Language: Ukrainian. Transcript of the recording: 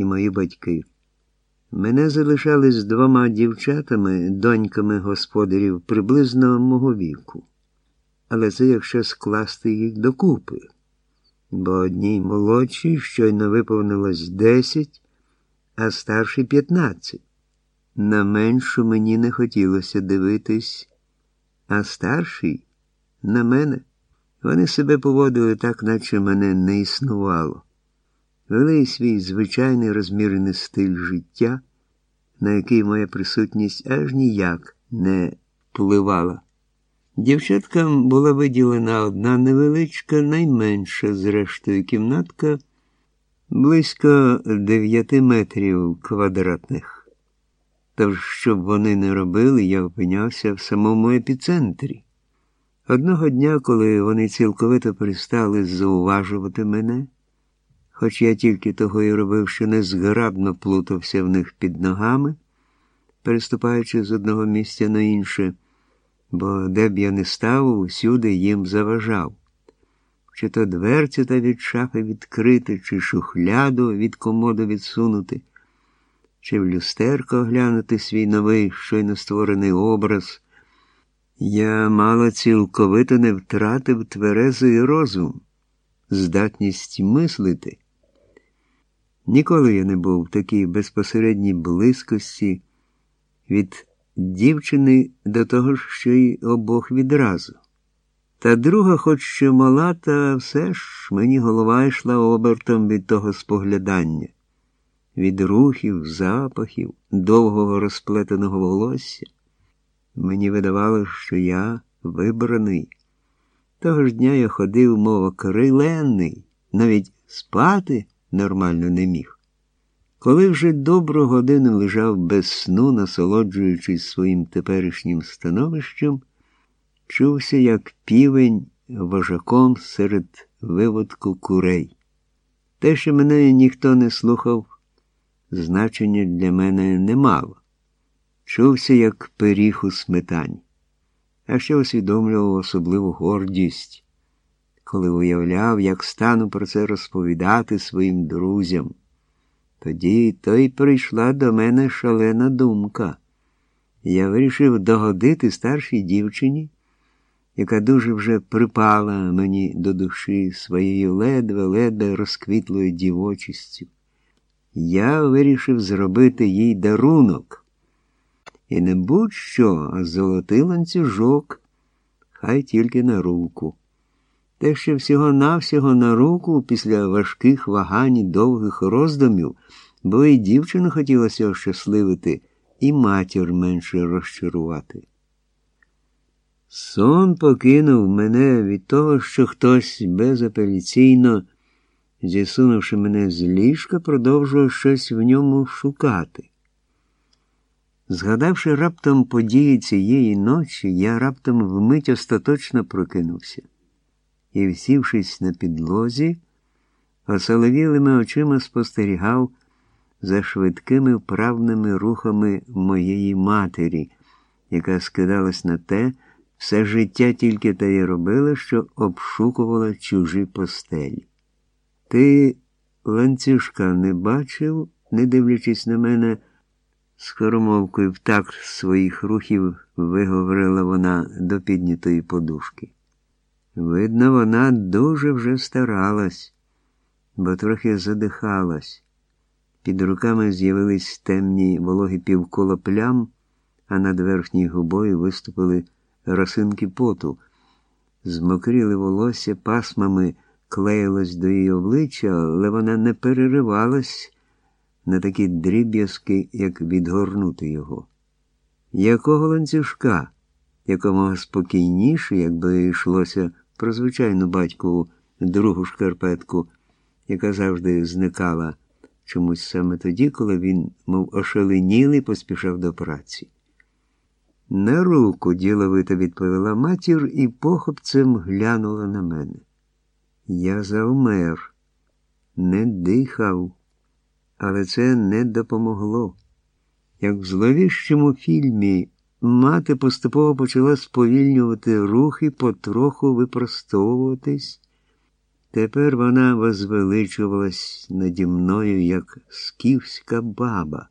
і мої батьки. Мене залишали з двома дівчатами, доньками господарів приблизно мого віку. Але це якщо скласти їх докупи. Бо одній молодшій щойно виповнилось десять, а старшій п'ятнадцять. На меншу мені не хотілося дивитись, а старший на мене. Вони себе поводили так, наче мене не існувало. Вели свій звичайний розмірений стиль життя, на який моя присутність аж ніяк не впливала. Дівчаткам була виділена одна невеличка, найменша, зрештою, кімнатка близько дев'яти метрів квадратних. Тож, щоб вони не робили, я опинявся в самому епіцентрі. Одного дня, коли вони цілковито перестали зауважувати мене, хоч я тільки того і робив, що незграбно плутався в них під ногами, переступаючи з одного місця на інше, бо де б я не став, усюди їм заважав. Чи то дверцю та від шафи відкрити, чи шухляду від комоду відсунути, чи в люстерко оглянути свій новий щойно створений образ. Я мало цілковито не втратив тверезий розум, здатність мислити. Ніколи я не був в такій безпосередній близькості від дівчини до того що й обох відразу. Та друга, хоч ще мала, та все ж мені голова йшла обертом від того споглядання, від рухів, запахів, довгого розплетеного волосся. Мені видавало, що я вибраний. Того ж дня я ходив, мов окриленний, навіть спати нормально не міг. Коли вже добру годину лежав без сну, насолоджуючись своїм теперішнім становищем, чувся, як півень вожаком серед виводку курей. Те, що мене ніхто не слухав, значення для мене не мало. Чувся, як пиріг у сметані, а ще усвідомлював особливу гордість, коли уявляв, як стану про це розповідати своїм друзям. Тоді то й прийшла до мене шалена думка. Я вирішив догодити старшій дівчині, яка дуже вже припала мені до душі своєю ледве-ледве розквітлою дівочістю. Я вирішив зробити їй дарунок. І не будь-що, а золотий ланцюжок, хай тільки на руку. Те, що всього-навсього на руку після важких вагань і довгих роздумів, бо і дівчину хотілося ощасливити, і матір менше розчарувати. Сон покинув мене від того, що хтось безапеляційно, зісунувши мене з ліжка, продовжував щось в ньому шукати. Згадавши раптом події цієї ночі, я раптом вмить остаточно прокинувся і, всівшись на підлозі, осоловілими очима спостерігав за швидкими вправними рухами моєї матері, яка скидалась на те, все життя тільки та й робила, що обшукувала чужі постелі. Ти ланцюжка не бачив, не дивлячись на мене, з хоромовкою в такт своїх рухів виговорила вона до піднятої подушки. Видно, вона дуже вже старалась, бо трохи задихалась. Під руками з'явились темні вологі півкола плям, а над верхньою губою виступили росинки поту. Змокріли волосся пасмами клеїлось до її обличчя, але вона не переривалась на такі дріб'язки, як відгорнути його. Якого ланцюжка, якомога спокійніше, якби йшлося про звичайну батькову другу шкарпетку, яка завжди зникала чомусь саме тоді, коли він, мов ошаленілий, поспішав до праці. На руку діловито відповіла матір і похопцем глянула на мене. Я завмер, не дихав, але це не допомогло. Як в зловіщому фільмі мати поступово почала сповільнювати рухи, потроху випростовуватись, Тепер вона возвеличувалась наді мною, як скіфська баба.